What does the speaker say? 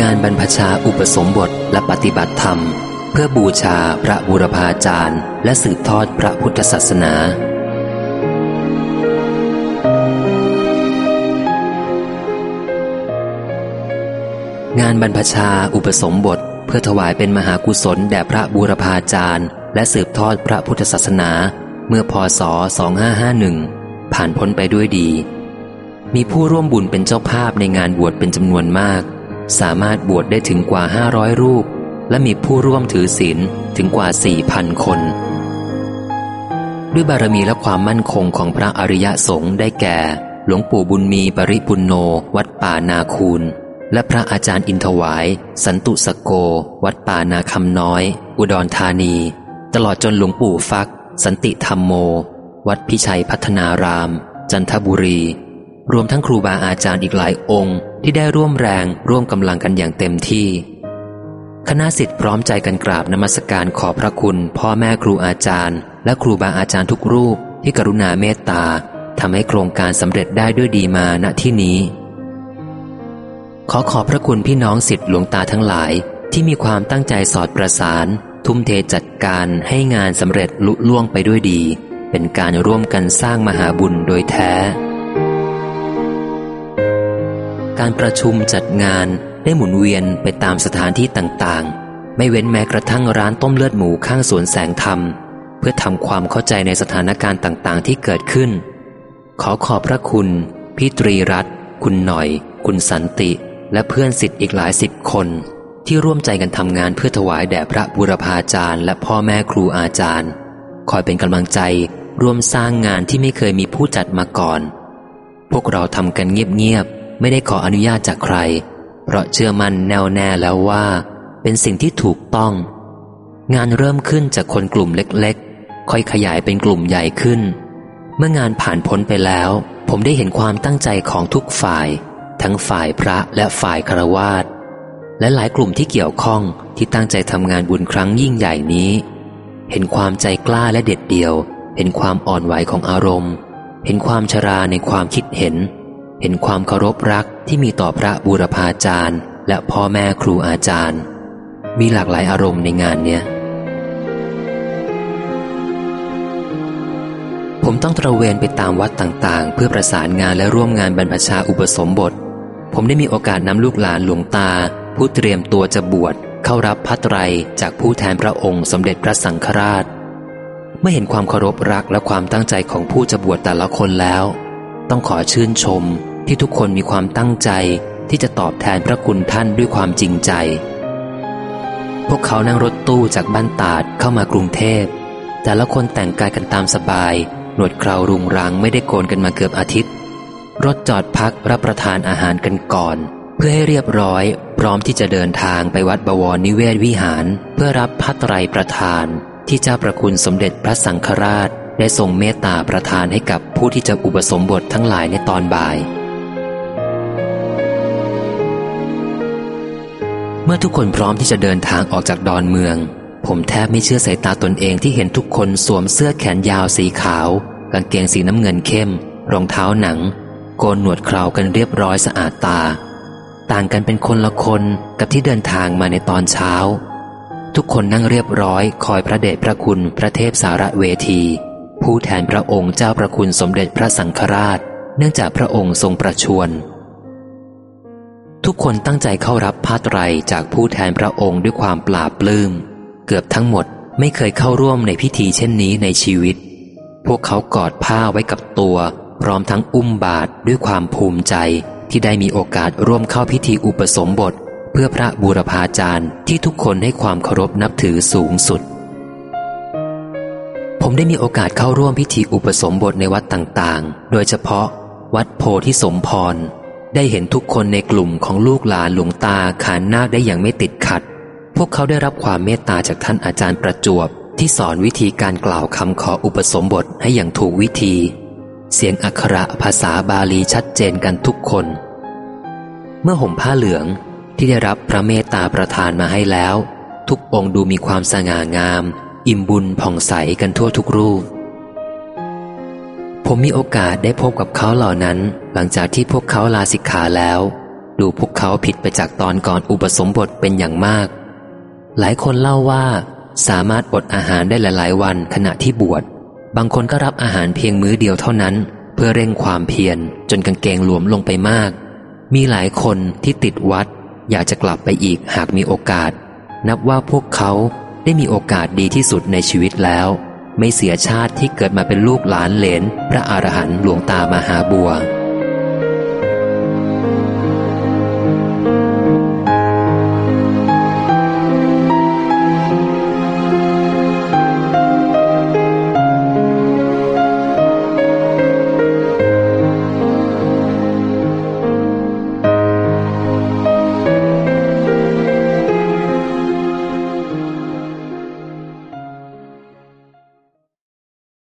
งานบรรพชาอุปสมบทและปฏิบัติธรรม เพื่อบูชาพระบูรพาจารย์ และสืบทอดพระพุทธศาสนา งานบรรพชาอุปสมบท เพื่อถวายเป็นมหากุศลแด่พระบูรพาจารย์ และสืบทอดพระพุทธศาสนา เมื่อพศ 2551 ผ่านพ้นไปด้วยดี มีผู้ร่วมบุญเป็นเจ้าภาพในงานบวชเป็นจำนวนมาก สามารถบวชได้ถึงกว่า 500 รูป และมีผู้ร่วมถือศีลถึงกว่า 4,000 คน ด้วยบารมีและความมั่นคงของพระอริยสงฆ์ได้แก่ หลวงปู่บุญมีปริปุนโน วัดป่านาคูนและพระอาจารย์อินทวาย สันตุสโก วัดป่านาคำน้อย อุดรธานี ตลอดจนหลวงปู่ฟัก สันติธรรมโม วัดพิชัยพัฒนาราม จันทบุรี รวมทั้งครูบาอาจารย์อีกหลายองค์ ที่ได้ร่วมแรงร่วมกำลังกันอย่างเต็มที่ คณะสิทธิ์พร้อมใจกันกราบนมัสการขอพระคุณ พ่อแม่ครูอาจารย์ และครูบาอาจารย์ทุกรูปที่กรุณาเมตตาทำให้โครงการสำเร็จได้ด้วยดีมาณที่นี้ ขอขอบพระคุณพี่น้องสิทธิ์หลวงตาทั้งหลาย ที่มีความตั้งใจสอดประสาน ทุ่มเทจัดการให้งานสำเร็จลุล่วงไปด้วยดี เป็นการร่วมกันสร้างมหาบุญโดยแท้ การประชุมจัดงานได้หมุนเวียนไปตามสถานที่ต่างๆ ไม่เว้นแม้กระทั่งร้านต้มเลือดหมูข้างสวนแสงธรรม เพื่อทำความเข้าใจในสถานการณ์ต่างๆ ที่เกิดขึ้น ขอขอบพระคุณ พี่ตรีรัตน์คุณหน่อย คุณสันติ และเพื่อนสิทธิ์อีกหลายสิบคน ที่ร่วมใจกันทำงานเพื่อถวายแด่พระบุรพาจารย์และพ่อแม่ครูอาจารย์ คอยเป็นกำลังใจร่วมสร้างงานที่ไม่เคยมีผู้จัดมาก่อน พวกเราทำกันเงียบๆ ไม่ได้ขออนุญาตจากใคร เพราะเชื่อมั่นแน่วแน่แล้วว่า เป็นสิ่งที่ถูกต้อง งานเริ่มขึ้นจากคนกลุ่มเล็กๆ ค่อยขยายเป็นกลุ่มใหญ่ขึ้น เมื่องานผ่านพ้นไปแล้ว ผมได้เห็นความตั้งใจของทุกฝ่าย ทั้งฝ่ายพระและฝ่ายคารวาสและหลายกลุ่มที่เกี่ยวข้องที่ตั้งใจทำงานบุญครั้งยิ่งใหญ่นี้ เห็นความใจกล้าและเด็ดเดี่ยว เห็นความอ่อนไหวของอารมณ์ เห็นความชราในความคิดเห็น เห็นความเคารพรักที่มีต่อพระบูรพาจารย์ และพ่อแม่ครูอาจารย์ มีหลากหลายอารมณ์ในงานเนี้ย ผมต้องตระเวนไปตามวัดต่างๆ เพื่อประสานงานและร่วมงานบรรพชาอุปสมบท ผมได้มีโอกาสนำลูกหลานหลวงตา ผู้เตรียมตัวจะบวชเข้ารับพระไตรจากผู้แทนพระองค์สมเด็จพระสังฆราช เมื่อเห็นความเคารพรักและความตั้งใจของผู้จะบวชแต่ละคนแล้ว ต้องขอชื่นชม ที่ทุกคนมีความตั้งใจที่จะตอบแทนพระคุณท่านด้วยความจริงใจ พวกเขานั่งรถตู้จากบ้านตาดเข้ามากรุงเทพ แต่ละคนแต่งกายกันตามสบาย หนวดเครารุงรังไม่ได้โกนกันมาเกือบอาทิตย์ รถจอดพักรับประทานอาหารกันก่อน เพื่อให้เรียบร้อย พร้อมที่จะเดินทางไปวัดบวรนิเวศวิหาร เพื่อรับพระไตรประทาน ที่เจ้าประคุณสมเด็จพระสังฆราชได้ทรงเมตตาประทานให้กับผู้ที่จะอุปสมบททั้งหลายในตอนบ่าย มื่อทุกคนพร้อมที่จะเดินทางออกจากดอนเมือง ผมแทบไม่เชื่อสายตาตนเองที่เห็นทุกคนสวมเสื้อแขนยาวสีขาว กางเกงสีน้ำเงินเข้ม รองเท้าหนัง โกนหนวดเครากันเรียบร้อยสะอาดตา ต่างกันเป็นคนละคนกับที่เดินทางมาในตอนเช้า ทุกคนนั่งเรียบร้อยคอยพระเดชพระคุณพระเทพสารเวที ผู้แทนพระองค์เจ้าประคุณสมเด็จพระสังฆราช เนื่องจากพระองค์ทรงประชวร ทุกคนตั้งใจเข้ารับผ้าไตรจากผู้แทนพระองค์ด้วยความปราบปลื้ม เกือบทั้งหมดไม่เคยเข้าร่วมในพิธีเช่นนี้ในชีวิต พวกเขากอดผ้าไว้กับตัว พร้อมทั้งอุ้มบาทด้วยความภูมิใจที่ได้มีโอกาสร่วมเข้าพิธีอุปสมบท เพื่อพระบูรพาจารย์ที่ทุกคนให้ความเคารพนับถือสูงสุด ผมได้มีโอกาสเข้าร่วมพิธีอุปสมบทในวัดต่างๆ โดยเฉพาะ วัดโพธิสมพร ได้เห็นทุกคนในกลุ่มของลูกหลานหลวงตาขานนาคได้อย่างไม่ติดขัด พวกเขาได้รับความเมตตาจากท่านอาจารย์ประจวบ ที่สอนวิธีการกล่าวคำขออุปสมบทให้อย่างถูกวิธี เสียงอักขระภาษาบาลีชัดเจนกันทุกคน เมื่อห่มผ้าเหลืองที่ได้รับพระเมตตาประทานมาให้แล้ว ทุกองค์ดูมีความสง่างาม อิ่มบุญผ่องใสกันทั่วทุกรูป ผมมีโอกาสได้พบกับเขาเหล่านั้น หลังจากที่พวกเขาลาสิกขาแล้ว ดูพวกเขาผิดไปจากตอนก่อนอุปสมบทเป็นอย่างมาก หลายคนเล่าว่า สามารถอดอาหารได้หลาย ๆ วันขณะที่บวช บางคนก็รับอาหารเพียงมื้อเดียวเท่านั้น เพื่อเร่งความเพียรจนกางเกงหลวมลงไปมาก มีหลายคนที่ติดวัด อยากจะกลับไปอีกหากมีโอกาส นับว่าพวกเขาได้มีโอกาสดีที่สุดในชีวิตแล้ว ไม่เสียชาติที่เกิดมาเป็นลูกหลานเหลน พระอรหันต์หลวงตามหาบัว